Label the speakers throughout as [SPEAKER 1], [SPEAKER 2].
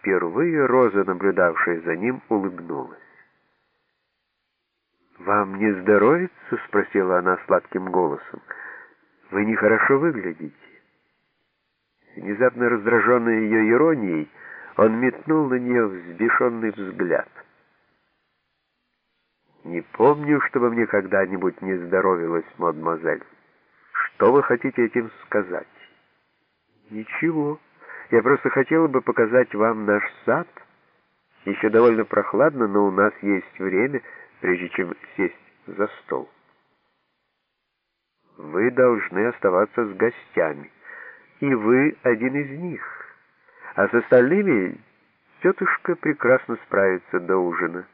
[SPEAKER 1] впервые Роза, наблюдавшая за ним, улыбнулась. «Вам не здоровится?» — спросила она сладким голосом. «Вы нехорошо выглядите». Внезапно раздраженный ее иронией, он метнул на нее взбешенный взгляд. «Не помню, чтобы мне когда-нибудь не здоровилась, мадемуазель. Что вы хотите этим сказать?» «Ничего. Я просто хотела бы показать вам наш сад. Еще довольно прохладно, но у нас есть время» прежде чем сесть за стол. Вы должны оставаться с гостями, и вы один из них, а с остальными тетушка прекрасно справится до ужина.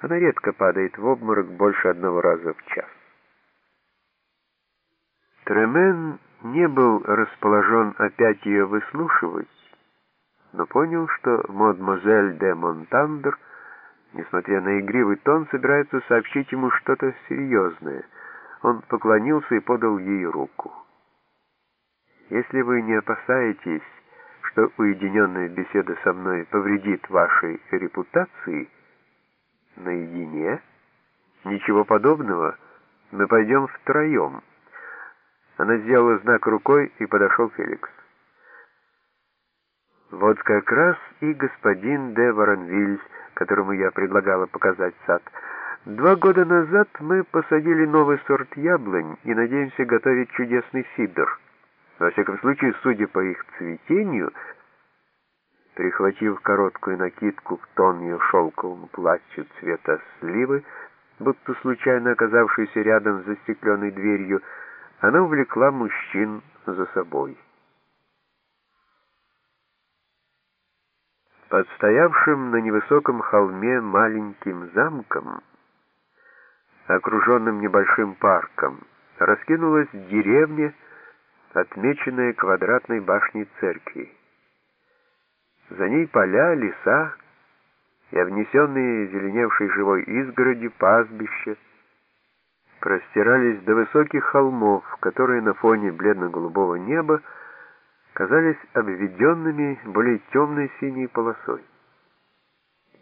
[SPEAKER 1] Она редко падает в обморок больше одного раза в час. Тремен не был расположен опять ее выслушивать, но понял, что мадемуазель де Монтандер — несмотря на игривый тон, собирается сообщить ему что-то серьезное. Он поклонился и подал ей руку. «Если вы не опасаетесь, что уединенная беседа со мной повредит вашей репутации, наедине, ничего подобного, мы пойдем втроем». Она сделала знак рукой, и подошел Феликс. «Вот как раз и господин де Воронвиль которому я предлагала показать сад. Два года назад мы посадили новый сорт яблонь и надеемся готовить чудесный сидр. Во всяком случае, судя по их цветению, прихватив короткую накидку в тон ее шелковому платью цвета сливы, будто случайно оказавшейся рядом с застекленной дверью, она увлекла мужчин за собой. Под стоявшим на невысоком холме маленьким замком, окруженным небольшим парком, раскинулась деревня, отмеченная квадратной башней церкви. За ней поля, леса и обнесенные зеленевшей живой изгороди пастбища простирались до высоких холмов, которые на фоне бледно-голубого неба казались обведенными более темной синей полосой.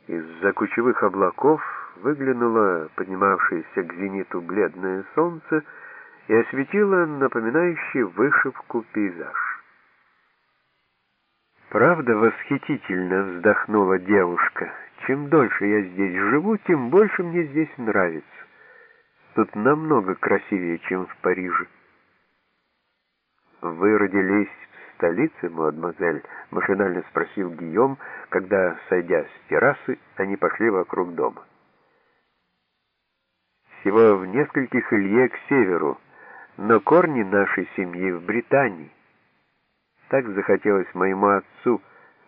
[SPEAKER 1] Из-за кучевых облаков выглянуло поднимавшееся к зениту бледное солнце и осветило напоминающий вышивку пейзаж. «Правда восхитительно!» — вздохнула девушка. «Чем дольше я здесь живу, тем больше мне здесь нравится. Тут намного красивее, чем в Париже». «Вы родились столице, мадемуазель?» — машинально спросил Гийом, когда, сойдя с террасы, они пошли вокруг дома. «Всего в нескольких илье к северу, но корни нашей семьи в Британии. Так захотелось моему отцу,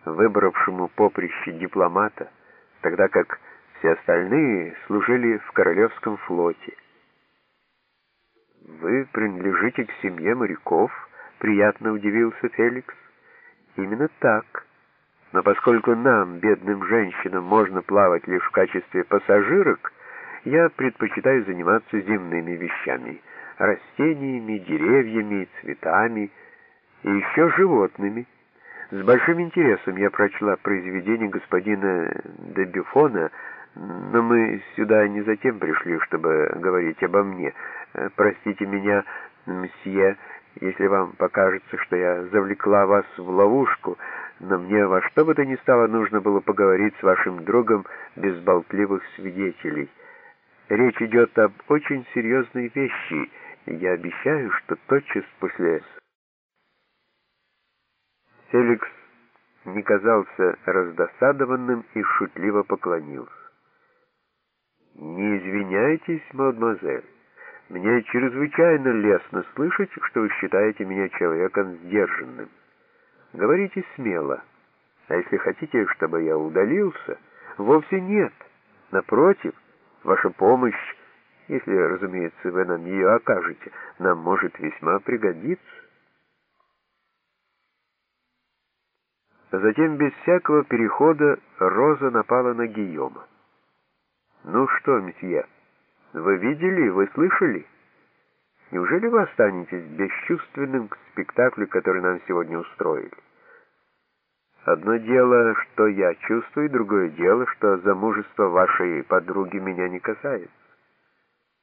[SPEAKER 1] выбравшему поприще дипломата, тогда как все остальные служили в Королевском флоте. Вы принадлежите к семье моряков?» Приятно удивился Феликс. Именно так. Но поскольку нам, бедным женщинам, можно плавать лишь в качестве пассажирок, я предпочитаю заниматься земными вещами, растениями, деревьями, цветами и еще животными. С большим интересом я прочла произведение господина де Бюфона, но мы сюда не затем пришли, чтобы говорить обо мне. Простите меня, мсье, если вам покажется, что я завлекла вас в ловушку, но мне во что бы то ни стало нужно было поговорить с вашим другом без болтливых свидетелей. Речь идет об очень серьезной вещи, я обещаю, что тотчас после... Феликс не казался раздосадованным и шутливо поклонился. «Не извиняйтесь, мадемуазель». Мне чрезвычайно лестно слышать, что вы считаете меня человеком сдержанным. Говорите смело. А если хотите, чтобы я удалился, вовсе нет. Напротив, ваша помощь, если, разумеется, вы нам ее окажете, нам может весьма пригодиться. Затем, без всякого перехода, Роза напала на Гийома. «Ну что, месье?» Вы видели, вы слышали? Неужели вы останетесь бесчувственным к спектаклю, который нам сегодня устроили? Одно дело, что я чувствую, другое дело, что замужество вашей подруги меня не касается.